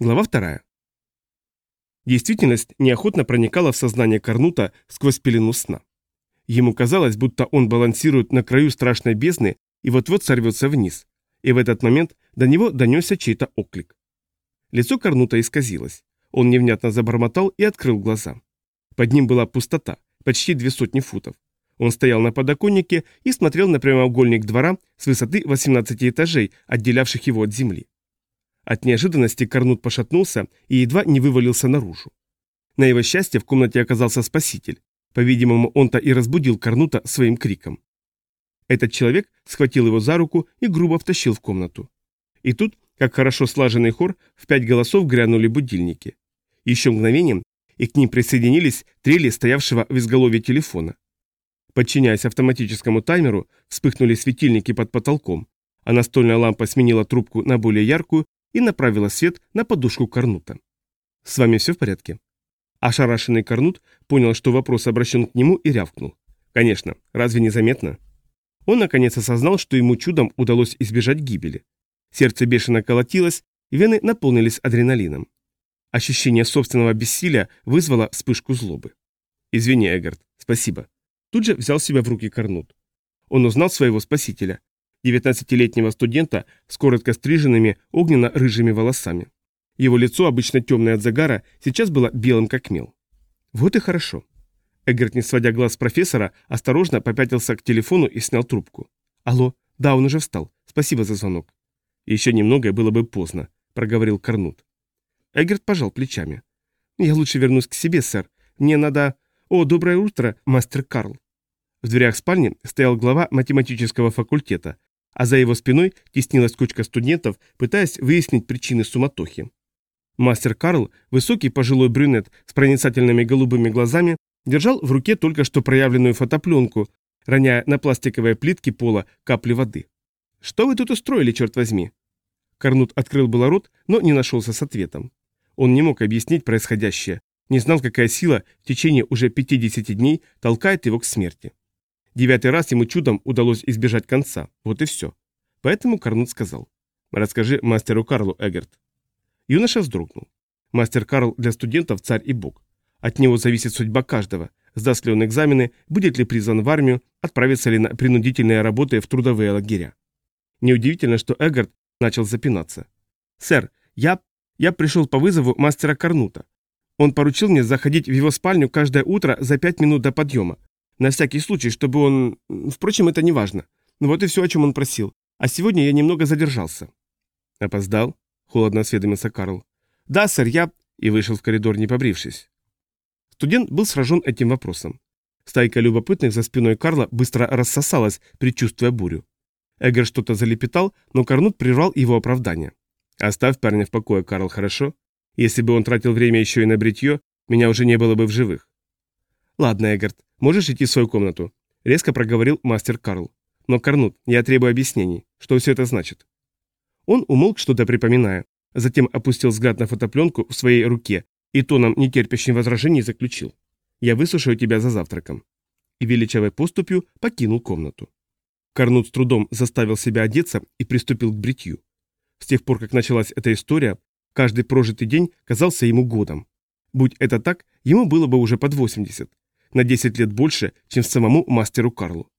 Глава вторая. Действительность неохотно проникала в сознание Корнута сквозь пелену сна. Ему казалось, будто он балансирует на краю страшной бездны и вот-вот сорвется вниз, и в этот момент до него донесся чей-то оклик. Лицо Корнута исказилось. Он невнятно забормотал и открыл глаза. Под ним была пустота, почти две сотни футов. Он стоял на подоконнике и смотрел на прямоугольник двора с высоты 18 этажей, отделявших его от земли. От неожиданности Корнут пошатнулся и едва не вывалился наружу. На его счастье в комнате оказался спаситель. По-видимому, он-то и разбудил Корнута своим криком. Этот человек схватил его за руку и грубо втащил в комнату. И тут, как хорошо слаженный хор, в пять голосов грянули будильники. Еще мгновением, и к ним присоединились трели стоявшего в изголовье телефона. Подчиняясь автоматическому таймеру, вспыхнули светильники под потолком, а настольная лампа сменила трубку на более яркую и направила свет на подушку Корнута. «С вами все в порядке?» Ошарашенный Корнут понял, что вопрос обращен к нему и рявкнул. «Конечно, разве не заметно?» Он наконец осознал, что ему чудом удалось избежать гибели. Сердце бешено колотилось, вены наполнились адреналином. Ощущение собственного бессилия вызвало вспышку злобы. «Извини, Эггард, спасибо». Тут же взял себя в руки Корнут. Он узнал своего спасителя, 19-летнего студента с коротко стриженными огненно-рыжими волосами. Его лицо, обычно темное от загара, сейчас было белым как мел. Вот и хорошо. Эггерт, не сводя глаз с профессора, осторожно попятился к телефону и снял трубку. «Алло, да, он уже встал. Спасибо за звонок». «Еще немного, и было бы поздно», — проговорил Корнут. Эггерт пожал плечами. «Я лучше вернусь к себе, сэр. Мне надо... О, доброе утро, мастер Карл». В дверях спальни стоял глава математического факультета, а за его спиной теснилась кучка студентов, пытаясь выяснить причины суматохи. Мастер Карл, высокий пожилой брюнет с проницательными голубыми глазами, держал в руке только что проявленную фотопленку, роняя на пластиковые плитки пола капли воды. «Что вы тут устроили, черт возьми?» Корнут открыл было рот, но не нашелся с ответом. Он не мог объяснить происходящее, не знал, какая сила в течение уже 50 дней толкает его к смерти. Девятый раз ему чудом удалось избежать конца. Вот и все. Поэтому Карнут сказал. «Расскажи мастеру Карлу, Эггерт». Юноша вздрогнул. Мастер Карл для студентов царь и бог. От него зависит судьба каждого. Сдаст ли он экзамены, будет ли призван в армию, отправится ли на принудительные работы в трудовые лагеря. Неудивительно, что Эггард начал запинаться. «Сэр, я... я пришел по вызову мастера Карнута. Он поручил мне заходить в его спальню каждое утро за пять минут до подъема. На всякий случай, чтобы он... Впрочем, это не важно. Вот и все, о чем он просил. А сегодня я немного задержался. Опоздал? Холодно осведомился Карл. Да, сэр, я... И вышел в коридор, не побрившись. Студент был сражен этим вопросом. Стайка любопытных за спиной Карла быстро рассосалась, предчувствуя бурю. Эггер что-то залепетал, но Карнут прервал его оправдание. «Оставь парня в покое, Карл, хорошо? Если бы он тратил время еще и на бритье, меня уже не было бы в живых». «Ладно, Эггард, Можешь идти в свою комнату», — резко проговорил мастер Карл. «Но, Корнут, я требую объяснений. Что все это значит?» Он умолк, что-то припоминая, затем опустил взгляд на фотопленку в своей руке и тоном, нетерпящим возражений, заключил. «Я выслушаю тебя за завтраком». И величавой поступью покинул комнату. Корнут с трудом заставил себя одеться и приступил к бритью. С тех пор, как началась эта история, каждый прожитый день казался ему годом. Будь это так, ему было бы уже под 80, на 10 лет больше, чем самому мастеру Карлу.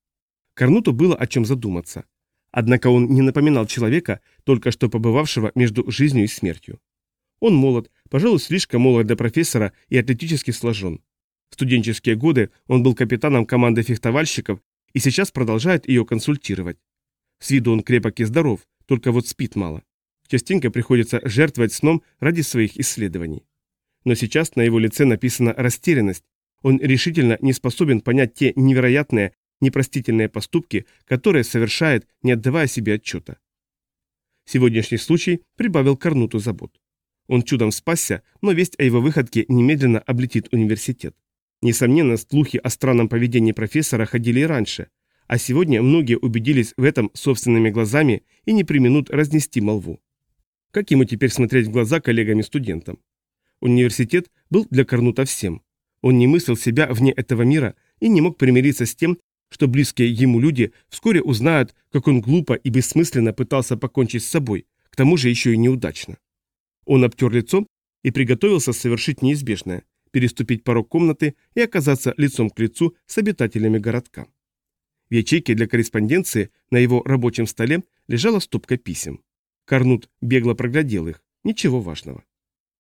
Карнуту было о чем задуматься. Однако он не напоминал человека, только что побывавшего между жизнью и смертью. Он молод, пожалуй, слишком молод для профессора и атлетически сложен. В студенческие годы он был капитаном команды фехтовальщиков и сейчас продолжает ее консультировать. С виду он крепок и здоров, только вот спит мало. Частенько приходится жертвовать сном ради своих исследований. Но сейчас на его лице написана растерянность, он решительно не способен понять те невероятные, непростительные поступки, которые совершает, не отдавая себе отчета. Сегодняшний случай прибавил Корнуту забот. Он чудом спасся, но весть о его выходке немедленно облетит университет. Несомненно, слухи о странном поведении профессора ходили и раньше, а сегодня многие убедились в этом собственными глазами и не применут разнести молву. Как ему теперь смотреть в глаза коллегам-студентам? Университет был для Корнута всем. Он не мыслил себя вне этого мира и не мог примириться с тем, что близкие ему люди вскоре узнают, как он глупо и бессмысленно пытался покончить с собой, к тому же еще и неудачно. Он обтер лицо и приготовился совершить неизбежное – переступить порог комнаты и оказаться лицом к лицу с обитателями городка. В ячейке для корреспонденции на его рабочем столе лежала стопка писем. Корнут бегло проглядел их, ничего важного.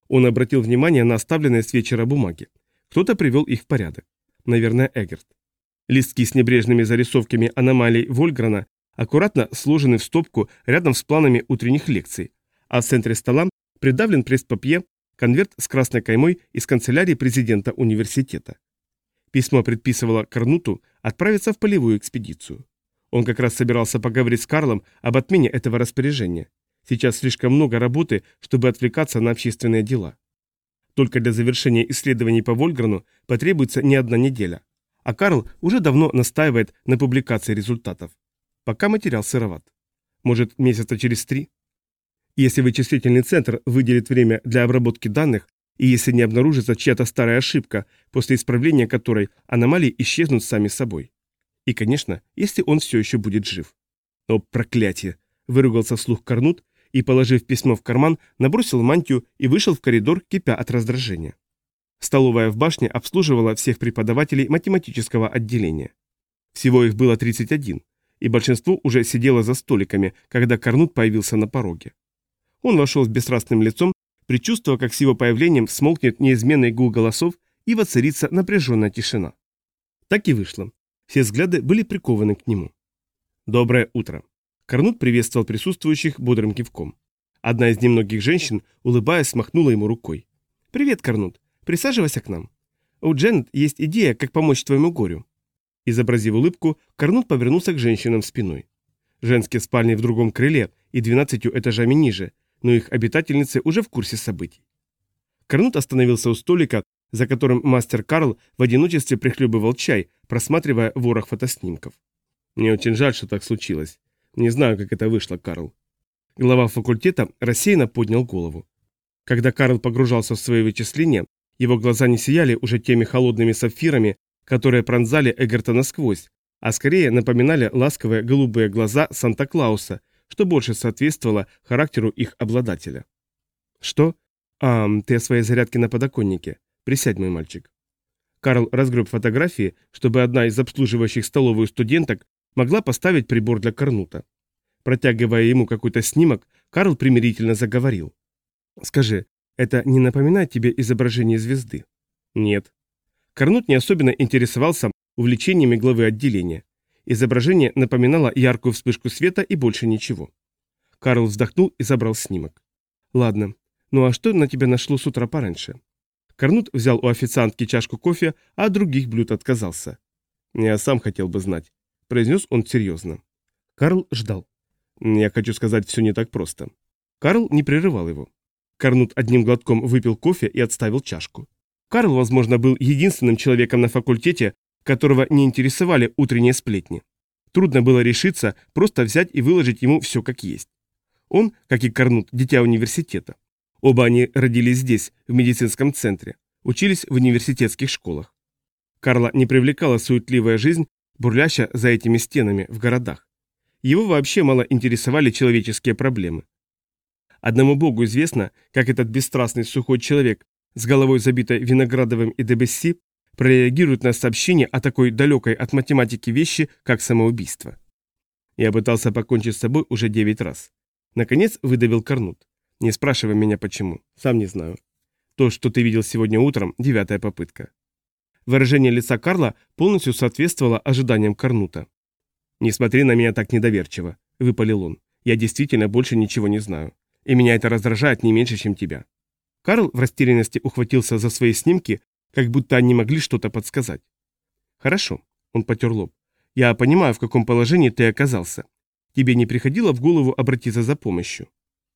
Он обратил внимание на оставленные с вечера бумаги. Кто-то привел их в порядок. Наверное, Эггерт. Листки с небрежными зарисовками аномалий Вольграна аккуратно сложены в стопку рядом с планами утренних лекций, а в центре стола придавлен пресс-папье, конверт с красной каймой из канцелярии президента университета. Письмо предписывало Корнуту отправиться в полевую экспедицию. Он как раз собирался поговорить с Карлом об отмене этого распоряжения. Сейчас слишком много работы, чтобы отвлекаться на общественные дела. Только для завершения исследований по Вольграну потребуется не одна неделя. А Карл уже давно настаивает на публикации результатов. Пока материал сыроват. Может, месяца через три? Если вычислительный центр выделит время для обработки данных, и если не обнаружится чья-то старая ошибка, после исправления которой аномалии исчезнут сами собой. И, конечно, если он все еще будет жив. О, проклятие! Выругался вслух Корнут и, положив письмо в карман, набросил мантию и вышел в коридор, кипя от раздражения. Столовая в башне обслуживала всех преподавателей математического отделения. Всего их было 31, и большинство уже сидело за столиками, когда Корнут появился на пороге. Он вошел с бесстрастным лицом, предчувствуя, как с его появлением смолкнет неизменный гул голосов и воцарится напряженная тишина. Так и вышло. Все взгляды были прикованы к нему. «Доброе утро!» Корнут приветствовал присутствующих бодрым кивком. Одна из немногих женщин, улыбаясь, смахнула ему рукой. «Привет, Корнут. Присаживайся к нам. У Дженнет есть идея, как помочь твоему горю». Изобразив улыбку, Корнут повернулся к женщинам спиной. Женские спальни в другом крыле и двенадцатью этажами ниже, но их обитательницы уже в курсе событий. Корнут остановился у столика, за которым мастер Карл в одиночестве прихлебывал чай, просматривая ворох фотоснимков. «Мне очень жаль, что так случилось. Не знаю, как это вышло, Карл». Глава факультета рассеянно поднял голову. Когда Карл погружался в свои вычисления, его глаза не сияли уже теми холодными сапфирами, которые пронзали Эгерта насквозь, а скорее напоминали ласковые голубые глаза Санта-Клауса, что больше соответствовало характеру их обладателя. «Что? А, ты о своей зарядке на подоконнике. Присядь, мой мальчик». Карл разгреб фотографии, чтобы одна из обслуживающих столовую студенток могла поставить прибор для Корнута. Протягивая ему какой-то снимок, Карл примирительно заговорил. «Скажи, это не напоминает тебе изображение звезды?» «Нет». Корнут не особенно интересовался увлечениями главы отделения. Изображение напоминало яркую вспышку света и больше ничего. Карл вздохнул и забрал снимок. «Ладно, ну а что на тебя нашло с утра пораньше?» Корнут взял у официантки чашку кофе, а других блюд отказался. «Я сам хотел бы знать», — произнес он серьезно. Карл ждал. «Я хочу сказать, все не так просто». Карл не прерывал его. Корнут одним глотком выпил кофе и отставил чашку. Карл, возможно, был единственным человеком на факультете, которого не интересовали утренние сплетни. Трудно было решиться просто взять и выложить ему все как есть. Он, как и Корнут, дитя университета. Оба они родились здесь, в медицинском центре, учились в университетских школах. Карла не привлекала суетливая жизнь, бурлящая за этими стенами в городах. Его вообще мало интересовали человеческие проблемы. Одному богу известно, как этот бесстрастный сухой человек с головой забитой виноградовым и дебесси прореагирует на сообщение о такой далекой от математики вещи, как самоубийство. Я пытался покончить с собой уже девять раз. Наконец выдавил Корнут. Не спрашивай меня почему, сам не знаю. То, что ты видел сегодня утром, девятая попытка. Выражение лица Карла полностью соответствовало ожиданиям Корнута. «Не смотри на меня так недоверчиво», — выпалил он. «Я действительно больше ничего не знаю. И меня это раздражает не меньше, чем тебя». Карл в растерянности ухватился за свои снимки, как будто они могли что-то подсказать. «Хорошо», — он потер лоб. «Я понимаю, в каком положении ты оказался. Тебе не приходило в голову обратиться за помощью?»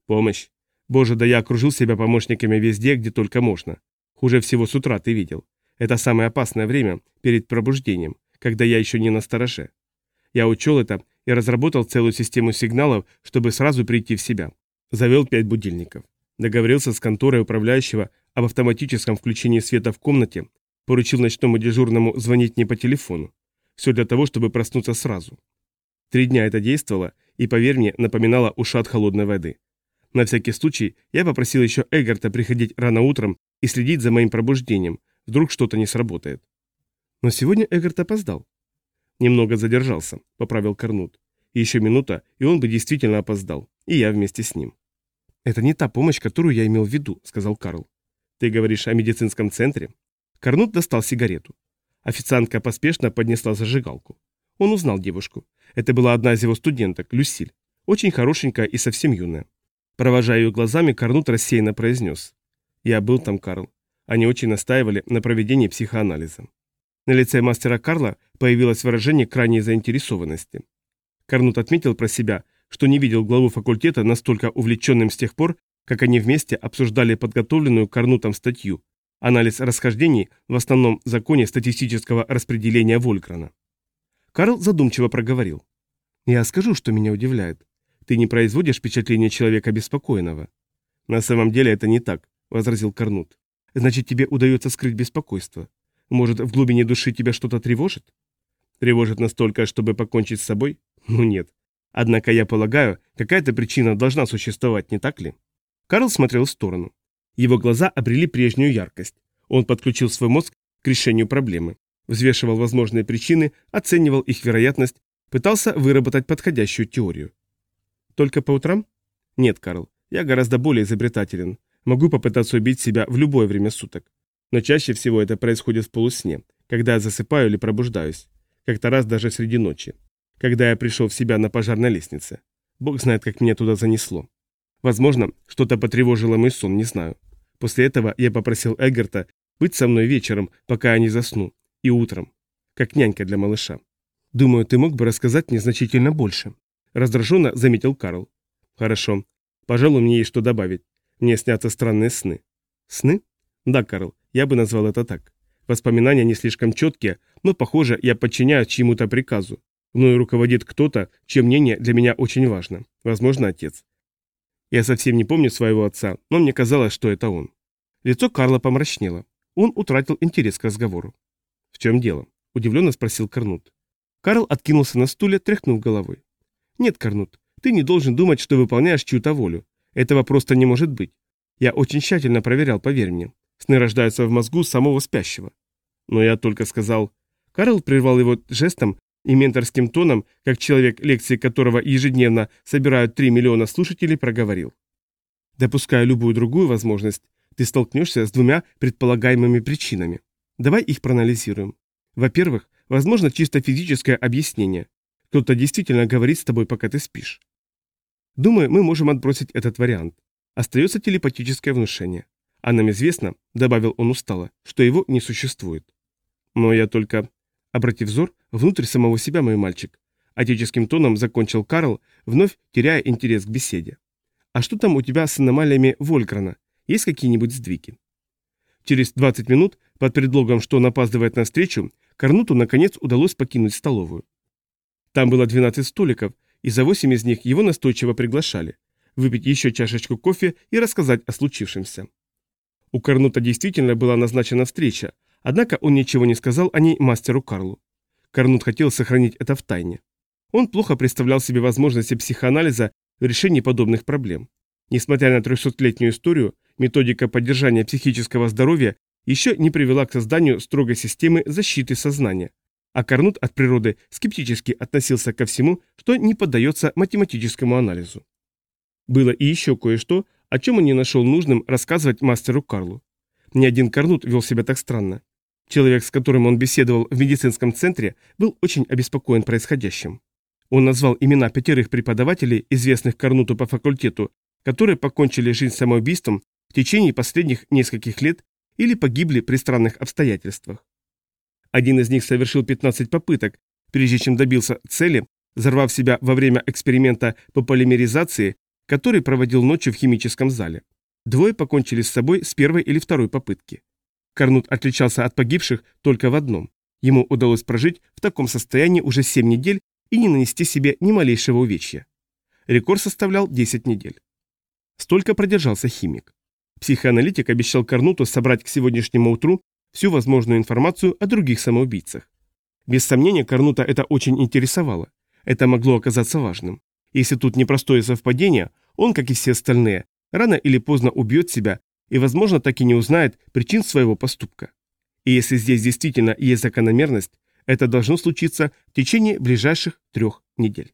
«Помощь? Боже, да я окружил себя помощниками везде, где только можно. Хуже всего с утра ты видел. Это самое опасное время перед пробуждением, когда я еще не на стороже. Я учел это и разработал целую систему сигналов, чтобы сразу прийти в себя. Завел пять будильников. Договорился с конторой управляющего об автоматическом включении света в комнате, поручил ночному дежурному звонить не по телефону. Все для того, чтобы проснуться сразу. Три дня это действовало, и, поверь мне, напоминало ушат холодной воды. На всякий случай я попросил еще Эггарта приходить рано утром и следить за моим пробуждением, вдруг что-то не сработает. Но сегодня Эггарт опоздал. Немного задержался, поправил Корнут. Еще минута, и он бы действительно опоздал, и я вместе с ним. «Это не та помощь, которую я имел в виду», — сказал Карл. «Ты говоришь о медицинском центре?» Корнут достал сигарету. Официантка поспешно поднесла зажигалку. Он узнал девушку. Это была одна из его студенток, Люсиль. Очень хорошенькая и совсем юная. Провожая ее глазами, Корнут рассеянно произнес. «Я был там, Карл. Они очень настаивали на проведении психоанализа». На лице мастера Карла появилось выражение крайней заинтересованности. Корнут отметил про себя, что не видел главу факультета настолько увлеченным с тех пор, как они вместе обсуждали подготовленную Корнутом статью «Анализ расхождений в основном законе статистического распределения Вольграна». Карл задумчиво проговорил. «Я скажу, что меня удивляет. Ты не производишь впечатление человека беспокойного». «На самом деле это не так», — возразил Корнут. «Значит, тебе удается скрыть беспокойство. Может, в глубине души тебя что-то тревожит? Тревожит настолько, чтобы покончить с собой? Ну нет. Однако я полагаю, какая-то причина должна существовать, не так ли? Карл смотрел в сторону. Его глаза обрели прежнюю яркость. Он подключил свой мозг к решению проблемы, взвешивал возможные причины, оценивал их вероятность, пытался выработать подходящую теорию. Только по утрам? Нет, Карл, я гораздо более изобретателен. Могу попытаться убить себя в любое время суток. Но чаще всего это происходит в полусне, когда я засыпаю или пробуждаюсь. Как-то раз даже среди ночи. Когда я пришел в себя на пожарной лестнице. Бог знает, как меня туда занесло. Возможно, что-то потревожило мой сон, не знаю. После этого я попросил Эггарта быть со мной вечером, пока я не засну, и утром, как нянька для малыша. Думаю, ты мог бы рассказать мне значительно больше. Раздраженно заметил Карл. Хорошо. Пожалуй, мне есть что добавить. Мне снятся странные сны. Сны? Да, Карл, я бы назвал это так. Воспоминания не слишком четкие, но, похоже, я подчиняюсь чьему-то приказу. Мною руководит кто-то, чье мнение для меня очень важно. Возможно, отец. Я совсем не помню своего отца, но мне казалось, что это он. Лицо Карла помрачнело. Он утратил интерес к разговору. «В чем дело?» – удивленно спросил Корнут. Карл откинулся на стуле, тряхнув головой. «Нет, Корнут, ты не должен думать, что выполняешь чью-то волю. Этого просто не может быть. Я очень тщательно проверял, поверь мне. Сны рождаются в мозгу самого спящего. Но я только сказал... Карл прервал его жестом и менторским тоном, как человек, лекции которого ежедневно собирают 3 миллиона слушателей, проговорил. Допуская любую другую возможность, ты столкнешься с двумя предполагаемыми причинами. Давай их проанализируем. Во-первых, возможно чисто физическое объяснение. Кто-то действительно говорит с тобой, пока ты спишь. Думаю, мы можем отбросить этот вариант. Остается телепатическое внушение. А нам известно, добавил он устало, что его не существует. Но я только... Обратив взор внутрь самого себя, мой мальчик. Отеческим тоном закончил Карл, вновь теряя интерес к беседе. А что там у тебя с аномалиями Вольграна? Есть какие-нибудь сдвиги? Через 20 минут, под предлогом, что он опаздывает на встречу, Карнуту наконец удалось покинуть столовую. Там было 12 столиков, и за 8 из них его настойчиво приглашали. Выпить еще чашечку кофе и рассказать о случившемся. У Карнута действительно была назначена встреча, однако он ничего не сказал о ней мастеру Карлу. Карнут хотел сохранить это в тайне. Он плохо представлял себе возможности психоанализа в решении подобных проблем. Несмотря на 300-летнюю историю, методика поддержания психического здоровья еще не привела к созданию строгой системы защиты сознания. А Карнут от природы скептически относился ко всему, что не поддается математическому анализу. Было и еще кое-что, о чем он не нашел нужным рассказывать мастеру Карлу. Ни один Карнут вел себя так странно. Человек, с которым он беседовал в медицинском центре, был очень обеспокоен происходящим. Он назвал имена пятерых преподавателей, известных Карнуту по факультету, которые покончили жизнь самоубийством в течение последних нескольких лет или погибли при странных обстоятельствах. Один из них совершил 15 попыток, прежде чем добился цели, взорвав себя во время эксперимента по полимеризации который проводил ночью в химическом зале. Двое покончили с собой с первой или второй попытки. Карнут отличался от погибших только в одном. Ему удалось прожить в таком состоянии уже 7 недель и не нанести себе ни малейшего увечья. Рекорд составлял 10 недель. Столько продержался химик. Психоаналитик обещал Карнуту собрать к сегодняшнему утру всю возможную информацию о других самоубийцах. Без сомнения, Карнута это очень интересовало. Это могло оказаться важным. Если тут непростое совпадение, Он, как и все остальные, рано или поздно убьет себя и, возможно, так и не узнает причин своего поступка. И если здесь действительно есть закономерность, это должно случиться в течение ближайших трех недель.